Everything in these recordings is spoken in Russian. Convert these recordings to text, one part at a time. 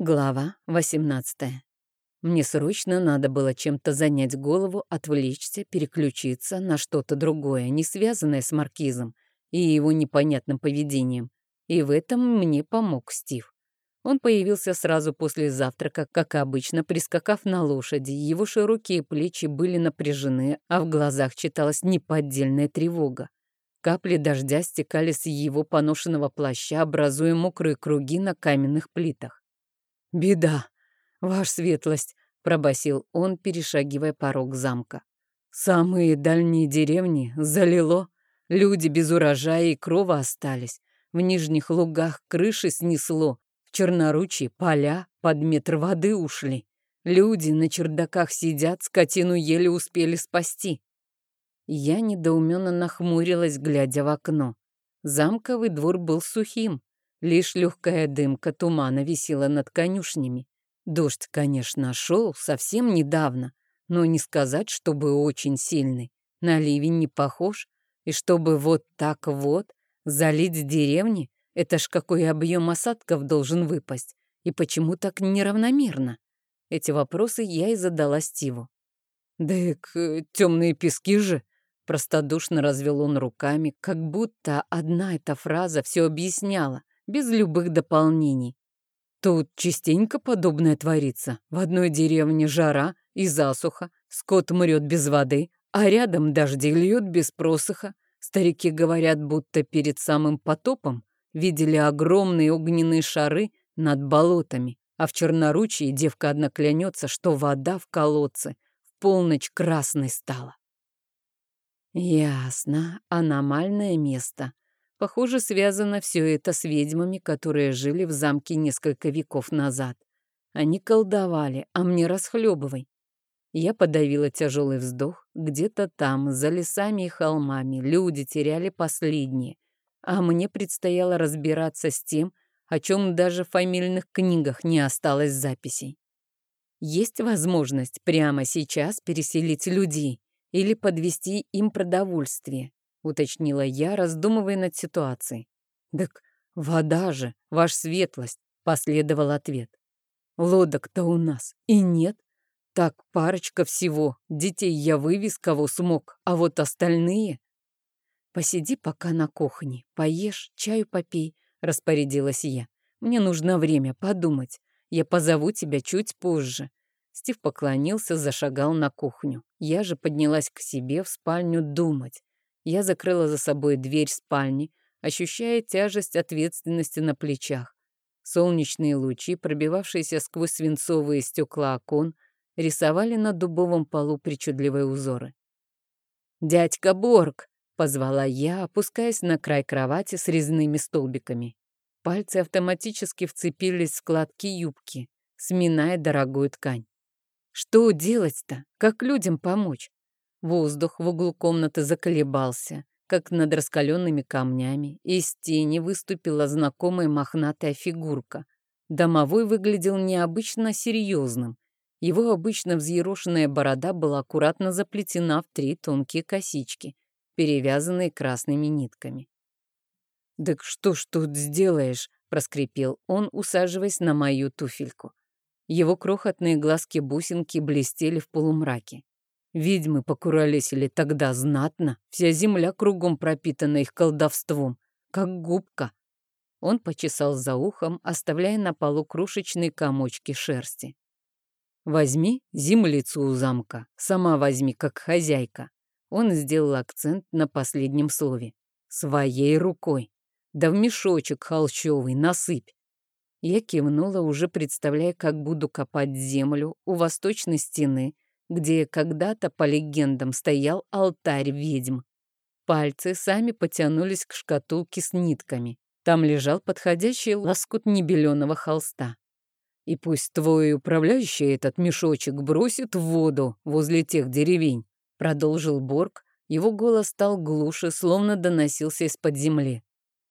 Глава 18. Мне срочно надо было чем-то занять голову, отвлечься, переключиться на что-то другое, не связанное с маркизом и его непонятным поведением. И в этом мне помог Стив. Он появился сразу после завтрака, как обычно, прискакав на лошади. Его широкие плечи были напряжены, а в глазах читалась неподдельная тревога. Капли дождя стекали с его поношенного плаща, образуя мокрые круги на каменных плитах. «Беда, ваш светлость», — пробасил он, перешагивая порог замка. «Самые дальние деревни залило, люди без урожая и крова остались. В нижних лугах крыши снесло, в черноручье поля под метр воды ушли. Люди на чердаках сидят, скотину еле успели спасти». Я недоуменно нахмурилась, глядя в окно. Замковый двор был сухим, Лишь легкая дымка тумана висела над конюшнями. Дождь, конечно, шел совсем недавно, но не сказать, чтобы очень сильный. На ливень не похож. И чтобы вот так вот залить деревни, это ж какой объем осадков должен выпасть. И почему так неравномерно? Эти вопросы я и задала Стиву. «Да к темные пески же!» Простодушно развел он руками, как будто одна эта фраза все объясняла без любых дополнений. Тут частенько подобное творится. В одной деревне жара и засуха, скот мрет без воды, а рядом дожди льют без просыха. Старики говорят, будто перед самым потопом видели огромные огненные шары над болотами, а в Черноручии девка одна клянется, что вода в колодце в полночь красной стала. Ясно, аномальное место. Похоже, связано все это с ведьмами, которые жили в замке несколько веков назад. Они колдовали, а мне расхлебывай. Я подавила тяжелый вздох. Где-то там, за лесами и холмами, люди теряли последние. А мне предстояло разбираться с тем, о чем даже в фамильных книгах не осталось записей. Есть возможность прямо сейчас переселить людей или подвести им продовольствие уточнила я, раздумывая над ситуацией. «Так вода же, ваш светлость», — последовал ответ. «Лодок-то у нас и нет. Так, парочка всего. Детей я вывез, кого смог, а вот остальные...» «Посиди пока на кухне, поешь, чаю попей», — распорядилась я. «Мне нужно время подумать. Я позову тебя чуть позже». Стив поклонился, зашагал на кухню. Я же поднялась к себе в спальню думать. Я закрыла за собой дверь спальни, ощущая тяжесть ответственности на плечах. Солнечные лучи, пробивавшиеся сквозь свинцовые стекла окон, рисовали на дубовом полу причудливые узоры. «Дядька Борг!» — позвала я, опускаясь на край кровати с резными столбиками. Пальцы автоматически вцепились в складки юбки, сминая дорогую ткань. «Что делать-то? Как людям помочь? Воздух в углу комнаты заколебался, как над раскаленными камнями. Из тени выступила знакомая мохнатая фигурка. Домовой выглядел необычно серьезным. Его обычно взъерошенная борода была аккуратно заплетена в три тонкие косички, перевязанные красными нитками. «Так что ж тут сделаешь?» — проскрипел он, усаживаясь на мою туфельку. Его крохотные глазки-бусинки блестели в полумраке. Ведьмы покуролесили тогда знатно, вся земля кругом пропитана их колдовством, как губка. Он почесал за ухом, оставляя на полу крошечные комочки шерсти. «Возьми землицу у замка, сама возьми, как хозяйка». Он сделал акцент на последнем слове. «Своей рукой. Да в мешочек холщовый насыпь». Я кивнула, уже представляя, как буду копать землю у восточной стены, где когда-то, по легендам, стоял алтарь ведьм. Пальцы сами потянулись к шкатулке с нитками. Там лежал подходящий лоскут небеленого холста. И пусть твой управляющий этот мешочек бросит в воду возле тех деревень, продолжил Борг. Его голос стал глуше, словно доносился из-под земли.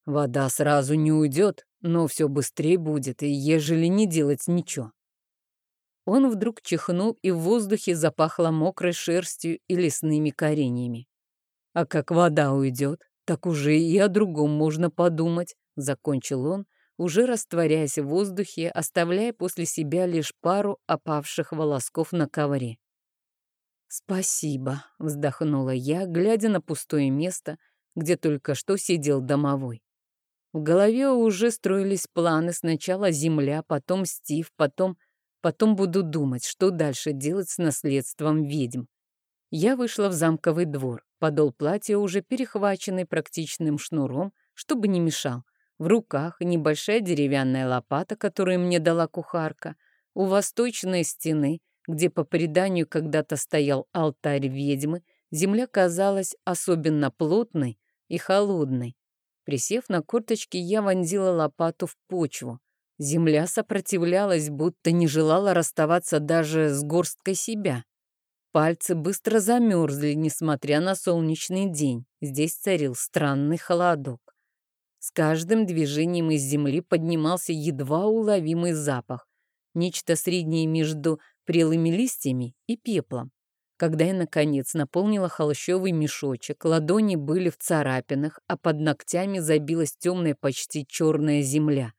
Вода сразу не уйдет, но все быстрее будет, и ежели не делать ничего. Он вдруг чихнул, и в воздухе запахло мокрой шерстью и лесными кореньями. «А как вода уйдет, так уже и о другом можно подумать», — закончил он, уже растворяясь в воздухе, оставляя после себя лишь пару опавших волосков на ковре. «Спасибо», — вздохнула я, глядя на пустое место, где только что сидел домовой. В голове уже строились планы. Сначала земля, потом Стив, потом... Потом буду думать, что дальше делать с наследством ведьм. Я вышла в замковый двор. Подол платья уже перехваченный практичным шнуром, чтобы не мешал. В руках небольшая деревянная лопата, которую мне дала кухарка. У восточной стены, где по преданию когда-то стоял алтарь ведьмы, земля казалась особенно плотной и холодной. Присев на корточки, я вонзила лопату в почву. Земля сопротивлялась, будто не желала расставаться даже с горсткой себя. Пальцы быстро замерзли, несмотря на солнечный день. Здесь царил странный холодок. С каждым движением из земли поднимался едва уловимый запах. Нечто среднее между прелыми листьями и пеплом. Когда я, наконец, наполнила холщовый мешочек, ладони были в царапинах, а под ногтями забилась темная, почти черная земля.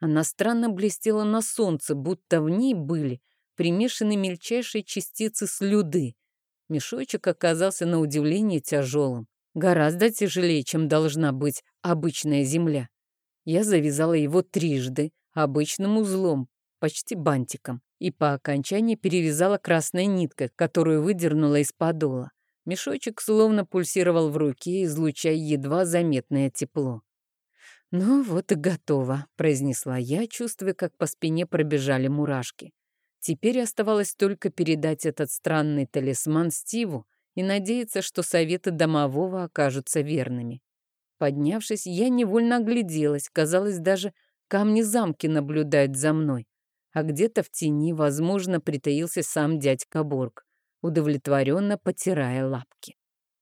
Она странно блестела на солнце, будто в ней были примешаны мельчайшие частицы слюды. Мешочек оказался на удивление тяжелым, гораздо тяжелее, чем должна быть обычная земля. Я завязала его трижды, обычным узлом, почти бантиком и по окончании перевязала красной ниткой, которую выдернула из подола. Мешочек словно пульсировал в руке, излучая едва заметное тепло. «Ну вот и готово», — произнесла я, чувствуя, как по спине пробежали мурашки. Теперь оставалось только передать этот странный талисман Стиву и надеяться, что советы домового окажутся верными. Поднявшись, я невольно огляделась, казалось, даже камни замки наблюдают за мной а где-то в тени, возможно, притаился сам дядька Борг, удовлетворенно потирая лапки.